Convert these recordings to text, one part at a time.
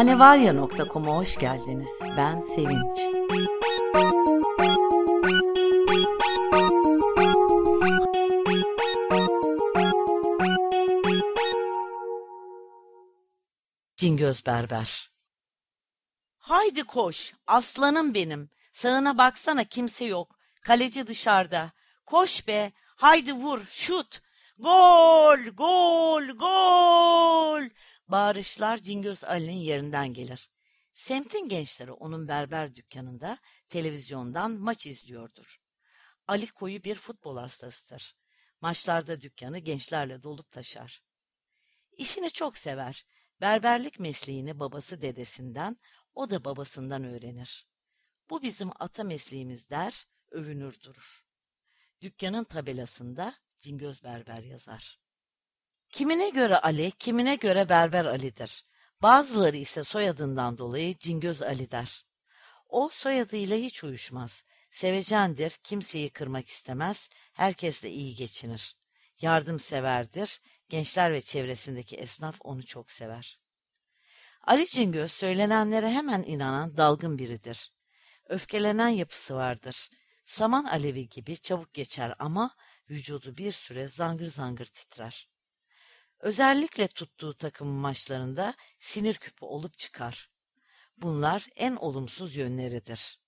Hanevarya.com'a hoş geldiniz. Ben Sevinç. Cingöz Berber Haydi koş, aslanım benim. Sağına baksana kimse yok. Kaleci dışarıda. Koş be, haydi vur, şut. Gol, gol, gol. Bağırışlar Cingöz Ali'nin yerinden gelir. Semtin gençleri onun berber dükkanında televizyondan maç izliyordur. Ali koyu bir futbol hastasıdır. Maçlarda dükkanı gençlerle dolup taşar. İşini çok sever. Berberlik mesleğini babası dedesinden, o da babasından öğrenir. Bu bizim ata mesleğimiz der, övünür durur. Dükkanın tabelasında Cingöz Berber yazar. Kimine göre Ali, kimine göre Berber Ali'dir. Bazıları ise soyadından dolayı Cingöz Ali der. O soyadıyla hiç uyuşmaz. Sevecendir, kimseyi kırmak istemez, herkesle iyi geçinir. Yardımseverdir, gençler ve çevresindeki esnaf onu çok sever. Ali Cingöz söylenenlere hemen inanan dalgın biridir. Öfkelenen yapısı vardır. Saman alevi gibi çabuk geçer ama vücudu bir süre zangır zangır titrer. Özellikle tuttuğu takımın maçlarında sinir küpü olup çıkar. Bunlar en olumsuz yönleridir.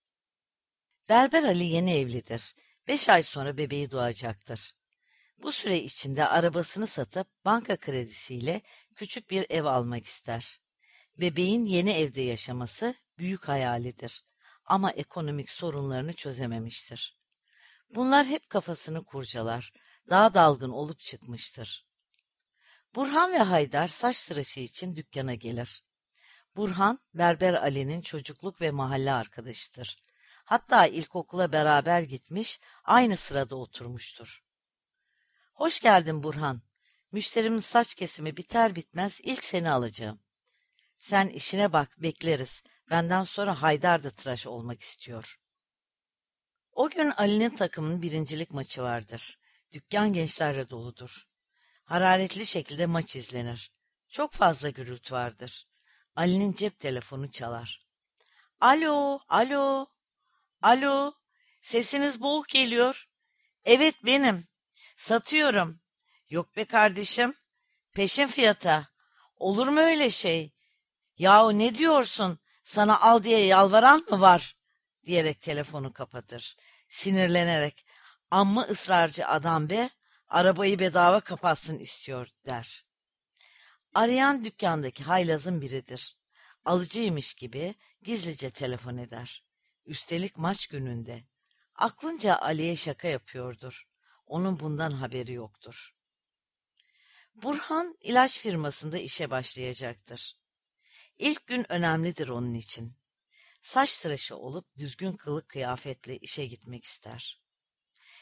Berber Ali yeni evlidir. Beş ay sonra bebeği doğacaktır. Bu süre içinde arabasını satıp banka kredisiyle küçük bir ev almak ister. Bebeğin yeni evde yaşaması büyük hayalidir ama ekonomik sorunlarını çözememiştir. Bunlar hep kafasını kurcalar, daha dalgın olup çıkmıştır. Burhan ve Haydar saç tıraşı için dükkana gelir. Burhan, Berber Ali'nin çocukluk ve mahalle arkadaşıdır. Hatta ilkokula beraber gitmiş, aynı sırada oturmuştur. Hoş geldin Burhan. Müşterimin saç kesimi biter bitmez ilk seni alacağım. Sen işine bak, bekleriz. Benden sonra Haydar da tıraş olmak istiyor. O gün Ali'nin takımının birincilik maçı vardır. Dükkan gençlerle doludur. Hararetli şekilde maç izlenir. Çok fazla gürültü vardır. Ali'nin cep telefonu çalar. Alo, alo, alo, sesiniz boğuk geliyor. Evet benim, satıyorum. Yok be kardeşim, peşin fiyata. Olur mu öyle şey? Yahu ne diyorsun, sana al diye yalvaran mı var? Diyerek telefonu kapatır. Sinirlenerek, amma ısrarcı adam be, arabayı bedava kapatsın istiyor der. Arayan dükkandaki haylazın biridir. Alıcıymış gibi gizlice telefon eder. Üstelik maç gününde. Aklınca Ali'ye şaka yapıyordur. Onun bundan haberi yoktur. Burhan ilaç firmasında işe başlayacaktır. İlk gün önemlidir onun için. Saç tıraşı olup düzgün kılık kıyafetle işe gitmek ister.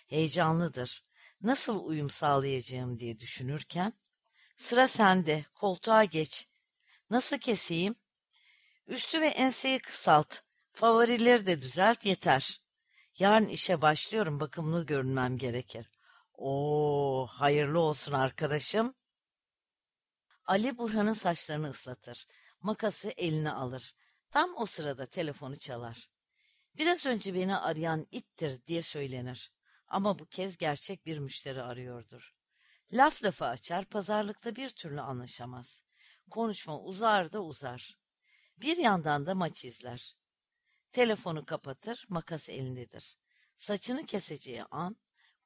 Heyecanlıdır. Nasıl uyum sağlayacağım diye düşünürken, sıra sende, koltuğa geç. Nasıl keseyim? Üstü ve enseyi kısalt, favorileri de düzelt yeter. Yarın işe başlıyorum, bakımlı görünmem gerekir. Oo, hayırlı olsun arkadaşım. Ali Burhan'ın saçlarını ıslatır. Makası eline alır. Tam o sırada telefonu çalar. Biraz önce beni arayan ittir diye söylenir. Ama bu kez gerçek bir müşteri arıyordur. Laf lafı açar, pazarlıkta bir türlü anlaşamaz. Konuşma uzar da uzar. Bir yandan da maç izler. Telefonu kapatır, makas elindedir. Saçını keseceği an,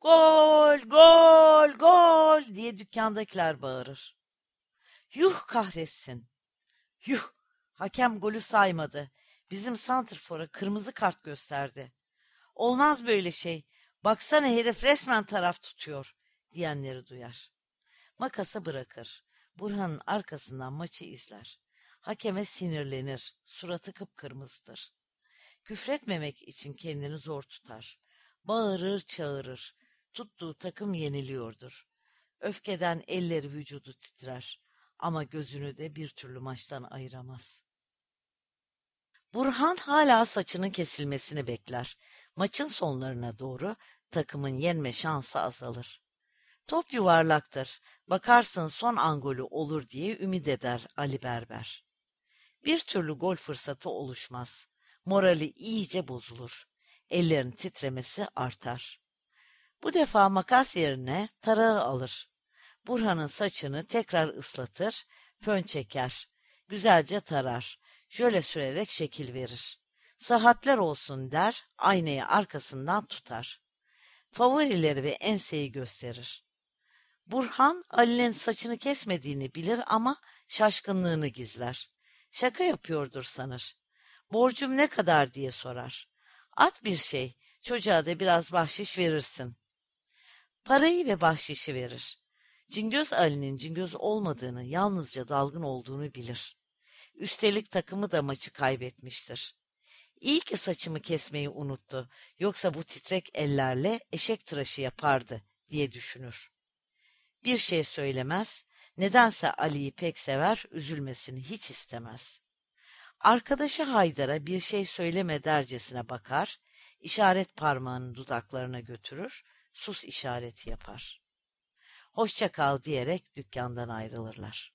gol, gol, gol diye dükkandakiler bağırır. Yuh kahretsin. Yuh, hakem golü saymadı. Bizim santrfora kırmızı kart gösterdi. Olmaz böyle şey. Baksana herif resmen taraf tutuyor diyenleri duyar. Makasa bırakır. Burhan'ın arkasından maçı izler. Hakeme sinirlenir. Suratı kıpkırmızıdır. Küfretmemek için kendini zor tutar. Bağırır çağırır. Tuttuğu takım yeniliyordur. Öfkeden elleri vücudu titrer. Ama gözünü de bir türlü maçtan ayıramaz. Burhan hala saçının kesilmesini bekler. Maçın sonlarına doğru takımın yenme şansı azalır. Top yuvarlaktır. Bakarsın son angolü olur diye ümit eder Ali Berber. Bir türlü gol fırsatı oluşmaz. Morali iyice bozulur. Ellerin titremesi artar. Bu defa makas yerine tarağı alır. Burhan'ın saçını tekrar ıslatır, fön çeker. Güzelce tarar. Jöle sürerek şekil verir. Saatler olsun der, aynayı arkasından tutar. Favorileri ve enseyi gösterir. Burhan Ali'nin saçını kesmediğini bilir ama şaşkınlığını gizler. Şaka yapıyordur sanır. Borcum ne kadar diye sorar. At bir şey, çocuğa da biraz bahşiş verirsin. Parayı ve bahşişi verir. Cingöz Ali'nin cingöz olmadığını, yalnızca dalgın olduğunu bilir. Üstelik takımı da maçı kaybetmiştir. İyi ki saçımı kesmeyi unuttu, yoksa bu titrek ellerle eşek tıraşı yapardı diye düşünür. Bir şey söylemez, nedense Ali'yi pek sever, üzülmesini hiç istemez. Arkadaşı Haydar'a bir şey söyleme dercesine bakar, işaret parmağını dudaklarına götürür, sus işareti yapar. Hoşça kal diyerek dükkandan ayrılırlar.